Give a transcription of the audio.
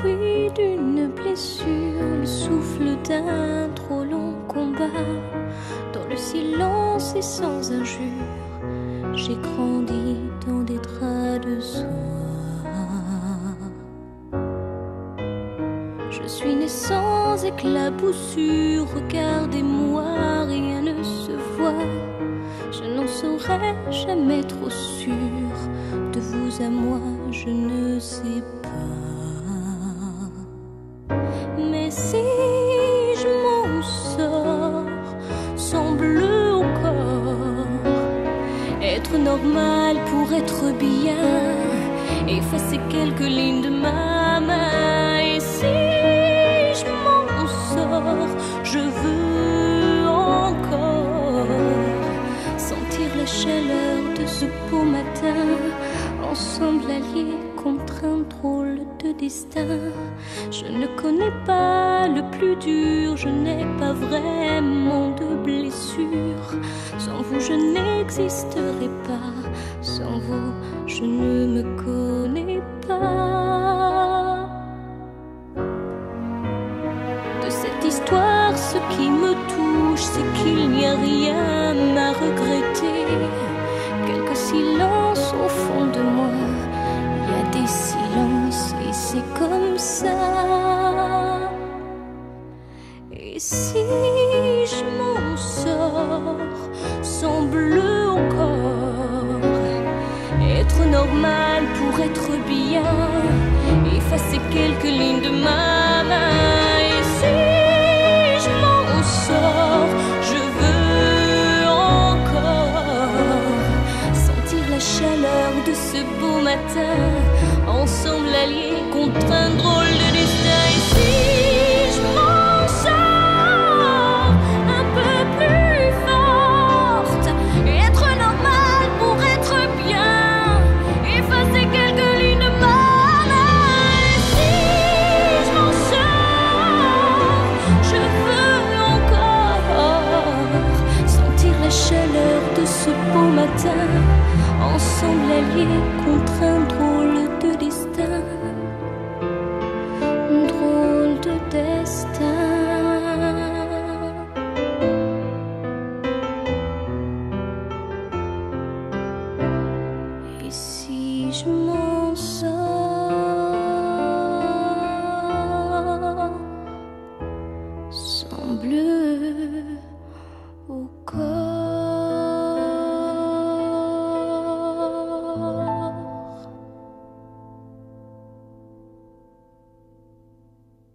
Fruit d'une blessure, le souffle d'un trop long combat. Dans le silence et sans injure, j'ai grandi dans des draps de soie. Je suis né sans éclaboussure, regardez-moi, rien ne se voit. Je n'en serai jamais trop sûr, de vous à moi, je ne sais pas. Normal pour être bien, effacer quelques lignes de ma alliés contre un drôle de destin. Je ne connais pas le plus dur, je n'ai pas vraiment de blessure. Sans vous, je n'existerai pas, sans vous, je ne me connais pas. De cette histoire, ce qui me touche, c'est qu'il n'y a rien ça. Et si je m'en sors sans bleu corps, être normal pour être bien, effacer quelques lignes de ma main. Et si je m'en sors, je veux encore sentir la chaleur de ce beau matin, ensemble alliés contre ensemble alliés contre un drôle de destin. Drôle de destin.